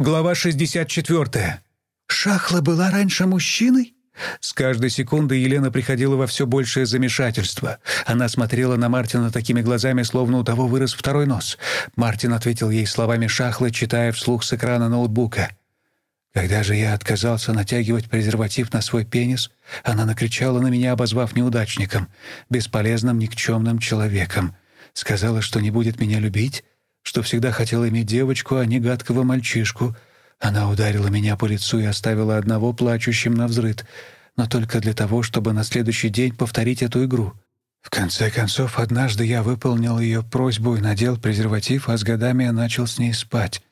Глава 64. «Шахла была раньше мужчиной?» С каждой секундой Елена приходила во все большее замешательство. Она смотрела на Мартина такими глазами, словно у того вырос второй нос. Мартин ответил ей словами Шахлы, читая вслух с экрана ноутбука. Когда же я отказался натягивать презерватив на свой пенис, она накричала на меня, обозвав неудачником, бесполезным, никчемным человеком. Сказала, что не будет меня любить, что всегда хотела иметь девочку, а не гадкого мальчишку. Она ударила меня по лицу и оставила одного плачущим на взрыд, но только для того, чтобы на следующий день повторить эту игру. В конце концов, однажды я выполнил ее просьбу и надел презерватив, а с годами я начал с ней спать.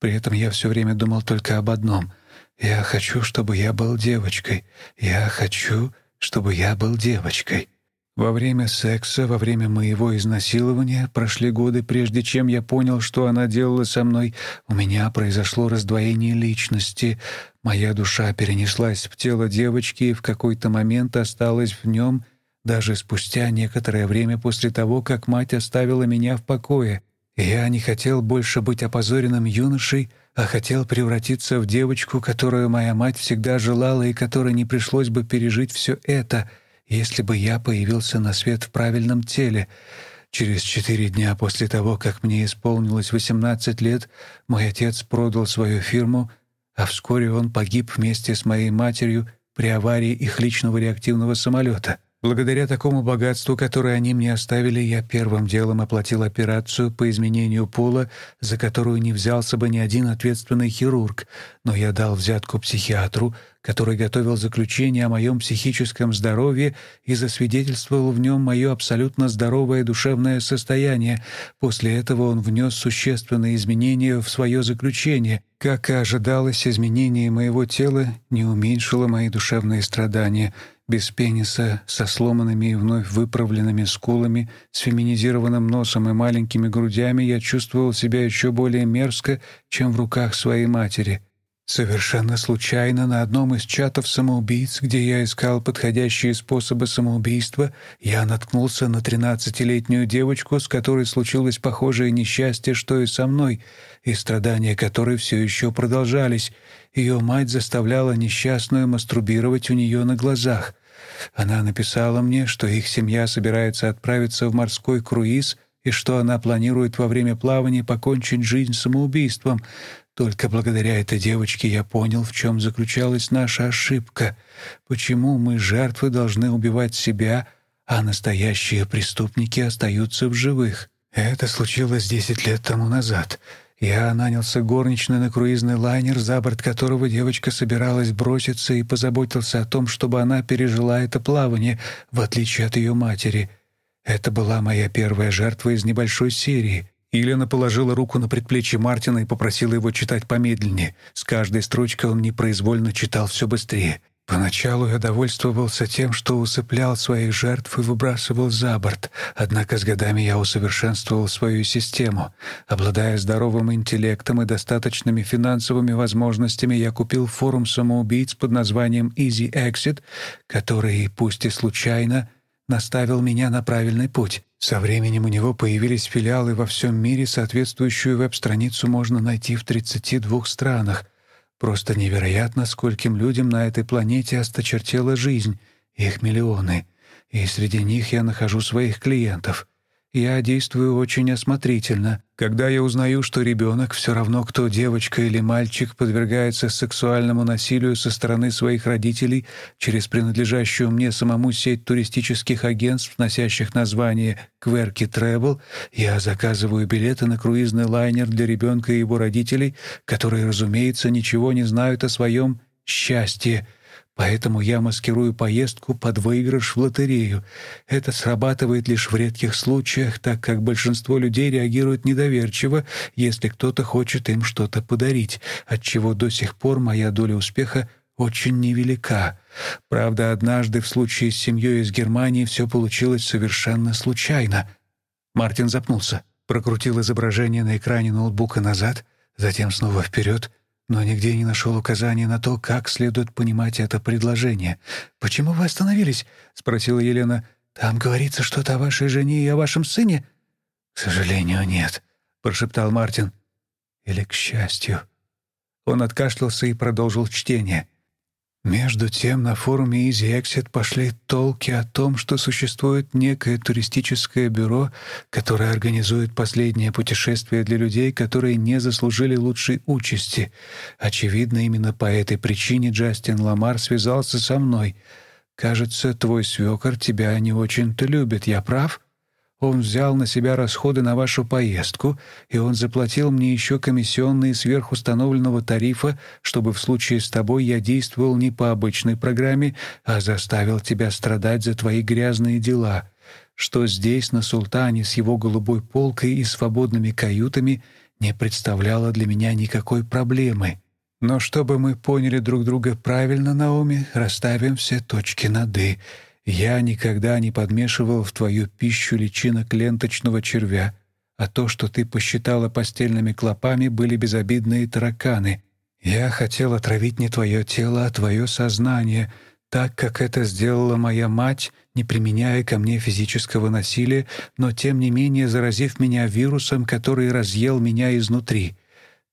При этом я все время думал только об одном. Я хочу, чтобы я был девочкой. Я хочу, чтобы я был девочкой. Во время секса, во время моего изнасилования, прошли годы, прежде чем я понял, что она делала со мной. У меня произошло раздвоение личности. Моя душа перенеслась в тело девочки и в какой-то момент осталась в нем, даже спустя некоторое время после того, как мать оставила меня в покое. Я не хотел больше быть опозоренным юношей, а хотел превратиться в девочку, которую моя мать всегда желала и которой не пришлось бы пережить все это — если бы я появился на свет в правильном теле. Через четыре дня после того, как мне исполнилось 18 лет, мой отец продал свою фирму, а вскоре он погиб вместе с моей матерью при аварии их личного реактивного самолета. Благодаря такому богатству, которое они мне оставили, я первым делом оплатил операцию по изменению пола, за которую не взялся бы ни один ответственный хирург, но я дал взятку психиатру, который готовил заключение о моем психическом здоровье и засвидетельствовал в нем мое абсолютно здоровое душевное состояние. После этого он внес существенные изменения в свое заключение. Как и ожидалось, изменение моего тела не уменьшило мои душевные страдания — без пениса, со сломанными и вновь выправленными скулами, с феминизированным носом и маленькими грудями, я чувствовал себя еще более мерзко, чем в руках своей матери. Совершенно случайно на одном из чатов самоубийц, где я искал подходящие способы самоубийства, я наткнулся на тринадцатилетнюю девочку, с которой случилось похожее несчастье, что и со мной, и страдания которой все еще продолжались. Ее мать заставляла несчастную мастурбировать у нее на глазах. Она написала мне, что их семья собирается отправиться в морской круиз и что она планирует во время плавания покончить жизнь самоубийством. Только благодаря этой девочке я понял, в чем заключалась наша ошибка. Почему мы, жертвы, должны убивать себя, а настоящие преступники остаются в живых. Это случилось десять лет тому назад. Я нанялся горничной на круизный лайнер, за борт которого девочка собиралась броситься, и позаботился о том, чтобы она пережила это плавание, в отличие от ее матери. Это была моя первая жертва из небольшой серии. Елена положила руку на предплечье Мартина и попросила его читать помедленнее. С каждой строчкой он непроизвольно читал все быстрее. Поначалу я довольствовался тем, что усыплял своих жертв и выбрасывал за борт, однако с годами я усовершенствовал свою систему. Обладая здоровым интеллектом и достаточными финансовыми возможностями, я купил форум самоубийц под названием Easy Exit, который, пусть и случайно, наставил меня на правильный путь. Со временем у него появились филиалы во всем мире, соответствующую веб-страницу можно найти в 32 странах. Просто невероятно, скольким людям на этой планете осточертела жизнь. Их миллионы. И среди них я нахожу своих клиентов. Я действую очень осмотрительно. Когда я узнаю, что ребенок, все равно кто девочка или мальчик, подвергается сексуальному насилию со стороны своих родителей через принадлежащую мне самому сеть туристических агентств, носящих название «Кверки Travel, я заказываю билеты на круизный лайнер для ребенка и его родителей, которые, разумеется, ничего не знают о своем счастье — Поэтому я маскирую поездку под выигрыш в лотерею. Это срабатывает лишь в редких случаях, так как большинство людей реагируют недоверчиво, если кто-то хочет им что-то подарить, отчего до сих пор моя доля успеха очень невелика. Правда, однажды в случае с семьей из Германии все получилось совершенно случайно. Мартин запнулся, прокрутил изображение на экране ноутбука назад, затем снова вперед — но нигде не нашел указания на то, как следует понимать это предложение. «Почему вы остановились?» — спросила Елена. «Там говорится что-то о вашей жене и о вашем сыне?» «К сожалению, нет», — прошептал Мартин. «Или к счастью». Он откашлялся и продолжил чтение. Между тем на форуме Easy Exit пошли толки о том, что существует некое туристическое бюро, которое организует последнее путешествие для людей, которые не заслужили лучшей участи. Очевидно, именно по этой причине Джастин Ламар связался со мной. Кажется, твой свекор тебя не очень-то любит, я прав? Он взял на себя расходы на вашу поездку, и он заплатил мне еще комиссионные сверхустановленного тарифа, чтобы в случае с тобой я действовал не по обычной программе, а заставил тебя страдать за твои грязные дела. Что здесь, на Султане, с его голубой полкой и свободными каютами, не представляло для меня никакой проблемы. Но чтобы мы поняли друг друга правильно, Наоми, расставим все точки над «и». Я никогда не подмешивал в твою пищу личинок ленточного червя, а то, что ты посчитала постельными клопами, были безобидные тараканы. Я хотел отравить не твое тело, а твое сознание, так как это сделала моя мать, не применяя ко мне физического насилия, но тем не менее заразив меня вирусом, который разъел меня изнутри,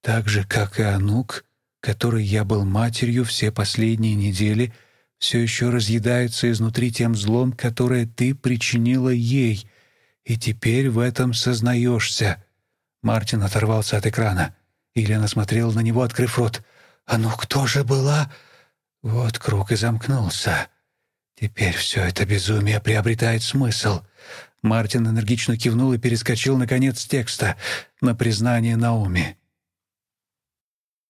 так же как и Анук, который я был матерью все последние недели — все еще разъедается изнутри тем злом, которое ты причинила ей, и теперь в этом сознаешься». Мартин оторвался от экрана. Елена смотрела на него, открыв рот. «А ну кто же была?» Вот круг и замкнулся. Теперь все это безумие приобретает смысл. Мартин энергично кивнул и перескочил на конец текста, на признание Науми.